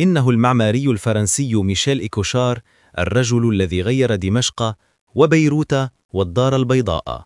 إنه المعماري الفرنسي ميشيل إيكوشار الرجل الذي غير دمشق وبيروت والدار البيضاء.